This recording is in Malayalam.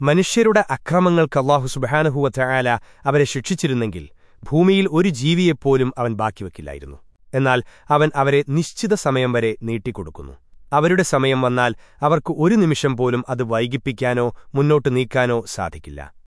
മനുഷ്യരുടെ അക്രമങ്ങൾക്ക് അള്ളാഹു സുബഹാനഹുവ അവരെ ശിക്ഷിച്ചിരുന്നെങ്കിൽ ഭൂമിയിൽ ഒരു ജീവിയെപ്പോലും അവൻ ബാക്കിവെക്കില്ലായിരുന്നു എന്നാൽ അവൻ അവരെ നിശ്ചിത സമയം വരെ നീട്ടിക്കൊടുക്കുന്നു. അവരുടെ സമയം വന്നാൽ അവർക്ക് ഒരു നിമിഷം പോലും അത് വൈകിപ്പിക്കാനോ മുന്നോട്ട് നീക്കാനോ സാധിക്കില്ല.